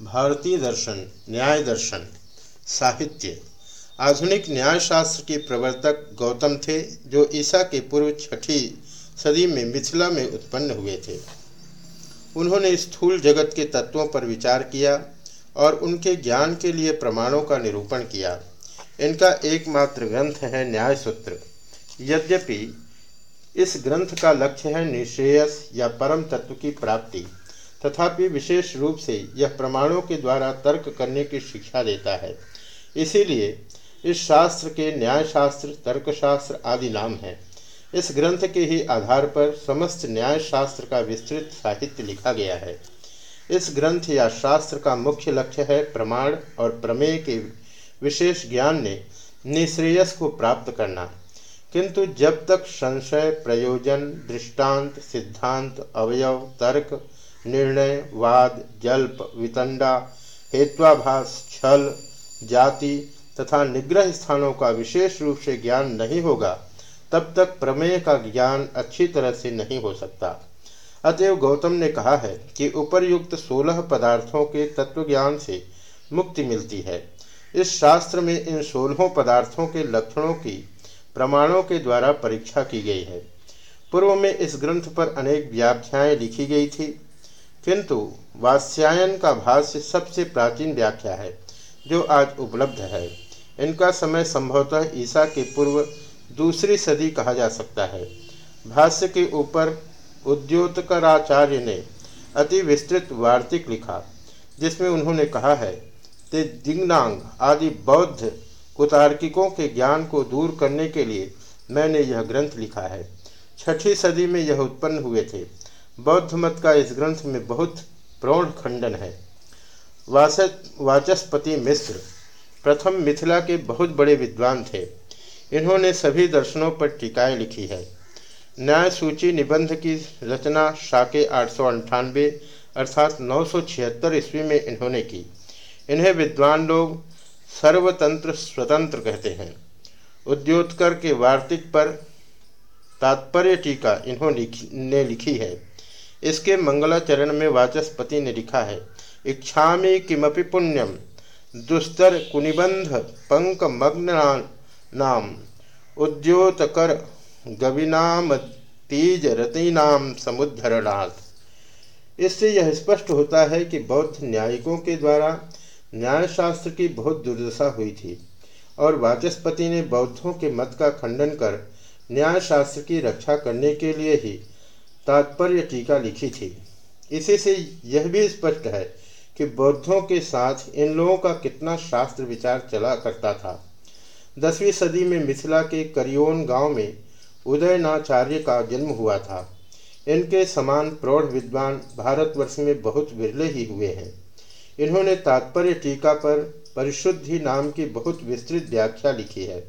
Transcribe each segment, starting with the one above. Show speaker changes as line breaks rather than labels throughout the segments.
भारतीय दर्शन, न्याय दर्शन, साहित्य। आधुनिक न्याय शास्त्र के प्रवर्तक गौतम थे, जो ईसा के पूर्व छठी सदी में मिथिला में उत्पन्न हुए थे। उन्होंने स्थूल जगत के तत्वों पर विचार किया और उनके ज्ञान के लिए प्रमाणों का निरूपण किया। इनका एकमात्र ग्रंथ है न्याय सूत्र यद्यपि इस ग्रंथ का लक्ष्य है निश्रेयस या परम तत्व की प्राप्ति। तथापि विशेष रूप से यह प्रमाणों के द्वारा तर्क करने की शिक्षा देता है। इसीलिए इस शास्त्र के न्याय शास्त्र तर्कशास्त्र आदि नाम हैं। इस ग्रंथ के ही आधार पर समस्त न्याय शास्त्र का विस्तृत साहित्य लिखा गया है। इस ग्रंथ या शास्त्र का मुख्य लक्ष्य है प्रमाण और प्रमेय के विशेष ज्ञान ने निश्रेयस को प्राप्त करना। किंतु जब तक संशय, प्रयोजन, दृष्टांत, सिद्धांत, अवयव, तर्क निर्णय, वाद, जल्प, वितंडा हेत्वाभास छल जाति तथा निग्रह स्थानों का विशेष रूप से ज्ञान नहीं होगा, तब तक प्रमेय का ज्ञान अच्छी तरह से नहीं हो सकता। अतएव गौतम ने कहा है कि उपरयुक्त सोलह पदार्थों के तत्व ज्ञान से मुक्ति मिलती है। इस शास्त्र में इन सोलहों पदार्थों के लक्षणों की, प्रमाणों के द्वारा परीक्षा की गई है। पूर्व में इस ग्रंथ पर अनेक व्याख्याएँ लिखी गई थी। किंतु वात्स्यायन का भाष्य सबसे प्राचीन व्याख्या है, जो आज उपलब्ध है। इनका समय संभवतः ईसा के पूर्व दूसरी सदी कहा जा सकता है। भाष्य के ऊपर उद्योतकराचार्य ने अति विस्तृत वार्तिक लिखा, जिसमें उन्होंने कहा है, ते दिग्नांग आदि बौद्ध कुतार्किकों के ज्ञान को दूर करने के लिए मैंने यह ग्रंथ लिखा है। छठी सदी में यह उत्पन्न हुए थे। बौद्ध मत का इस ग्रंथ में बहुत प्रौढ़ खंडन है। वाचस्पति मिश्र प्रथम मिथिला के बहुत बड़े विद्वान थे। इन्होंने सभी दर्शनों पर टीकाएँ लिखी है। न्याय सूची निबंध की रचना शाके आठ अर्थात नौ सौ छिहत्तर ईस्वी में इन्होंने की। इन्हें विद्वान लोग सर्वतंत्र स्वतंत्र कहते हैं। उद्योतकर के वार्तिक पर तात्पर्य टीका इन्होंने लिखी है। इसके मंगलाचरण में वाचस्पति ने लिखा है इच्छा किमपि पुण्यम दुस्तर कुनिबंध पंक मग्न नाम, उद्योतकर गविनाम तीज रतीनाम समुद्धरणार्थ इससे यह स्पष्ट होता है कि बौद्ध न्यायिकों के द्वारा न्यायशास्त्र की बहुत दुर्दशा हुई थी, और वाचस्पति ने बौद्धों के मत का खंडन कर न्यायशास्त्र की रक्षा करने के लिए ही तात्पर्य टीका लिखी थी। इसी से यह भी स्पष्ट है कि बौद्धों के साथ इन लोगों का कितना शास्त्र विचार चला करता था। दसवीं सदी में मिथिला के करियोन गाँव में उदयनाचार्य का जन्म हुआ था। इनके समान प्रौढ़ विद्वान भारतवर्ष में बहुत विरले ही हुए हैं। इन्होंने तात्पर्य टीका पर परिशुद्धि नाम की बहुत विस्तृत व्याख्या लिखी है।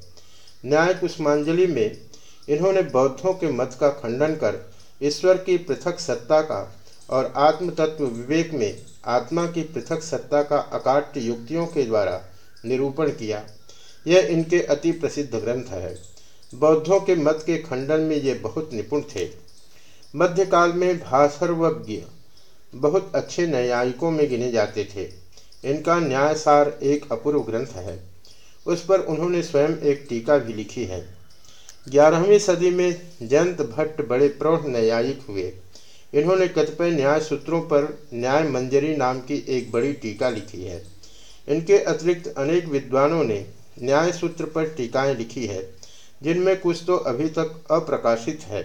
न्याय कुष्मांजलि में इन्होंने बौद्धों के मत का खंडन कर ईश्वर की पृथक सत्ता का और आत्म तत्व विवेक में आत्मा की पृथक सत्ता का अकाट्य युक्तियों के द्वारा निरूपण किया। यह इनके अति प्रसिद्ध ग्रंथ है। बौद्धों के मत के खंडन में ये बहुत निपुण थे। मध्यकाल में भाषर्वज्ञ बहुत अच्छे न्यायिकों में गिने जाते थे। इनका न्यायसार एक अपूर्व ग्रंथ है। उस पर उन्होंने स्वयं एक टीका भी लिखी है। ग्यारहवीं सदी में जयंत भट्ट बड़े प्रौढ़ न्यायिक हुए। इन्होंने कतिपय न्याय सूत्रों पर न्याय मंजरी नाम की एक बड़ी टीका लिखी है। इनके अतिरिक्त अनेक विद्वानों ने न्याय सूत्र पर टीकाएँ लिखी है, जिनमें कुछ तो अभी तक अप्रकाशित है।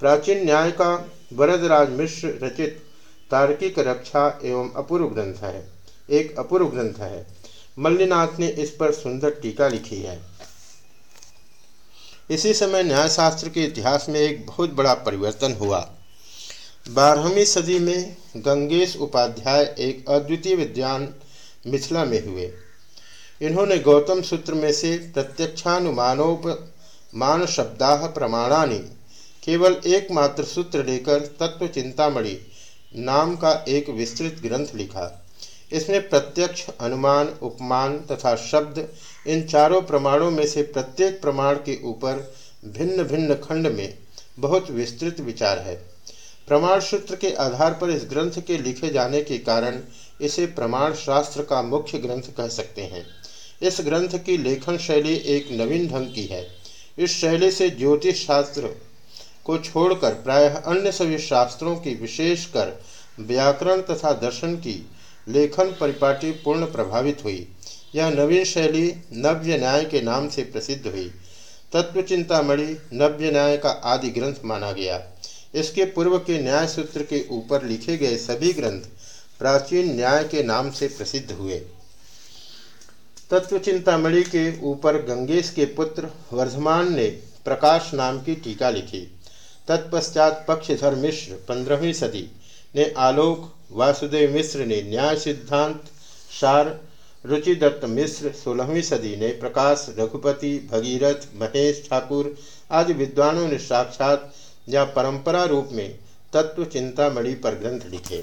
प्राचीन न्याय का वरदराज मिश्र रचित तार्किक रक्षा एवं अपूर्व ग्रंथ है, एक अपूर्व ग्रंथ है। मल्लीनाथ ने इस पर सुंदर टीका लिखी है। इसी समय न्यायशास्त्र के इतिहास में एक बहुत बड़ा परिवर्तन हुआ। बारहवीं सदी में गंगेश उपाध्याय एक अद्वितीय विद्वान मिथिला में हुए। इन्होंने गौतम सूत्र में से प्रत्यक्षानुमानोपमान शब्दा प्रमाणानि केवल एकमात्र सूत्र लेकर तत्व चिंतामणि नाम का एक विस्तृत ग्रंथ लिखा। इसमें प्रत्यक्ष, अनुमान, उपमान तथा शब्द, इन चारों प्रमाणों में से प्रत्येक प्रमाण के ऊपर भिन्न भिन्न खंड में बहुत विस्तृत विचार है। प्रमाण सूत्र के आधार पर इस ग्रंथ के लिखे जाने के कारण इसे प्रमाण शास्त्र का मुख्य ग्रंथ कह सकते हैं। इस ग्रंथ की लेखन शैली एक नवीन ढंग की है। इस शैली से ज्योतिष शास्त्र को छोड़कर प्रायः अन्य सभी शास्त्रों की विशेषकर व्याकरण तथा दर्शन की लेखन परिपाटी पूर्ण प्रभावित हुई। यह नवीन शैली नव्य न्याय के नाम से प्रसिद्ध हुई। तत्वचिंतामणि नव्य न्याय का आदि ग्रंथ माना गया। इसके पूर्व के न्याय सूत्र के ऊपर लिखे गए सभी ग्रंथ प्राचीन न्याय के नाम से प्रसिद्ध हुए। तत्वचिंतामणि के ऊपर गंगेश के पुत्र वर्धमान ने प्रकाश नाम की टीका लिखी। तत्पश्चात पक्षधर मिश्र पंद्रहवीं सदी ने आलोक वासुदेव मिश्र ने न्याय सिद्धांत, सार रुचिदत्त मिश्र सोलहवीं सदी ने प्रकाश, रघुपति, भगीरथ, महेश ठाकुर आदि विद्वानों ने साक्षात या परंपरा रूप में तत्व चिंतामणि पर ग्रंथ लिखे।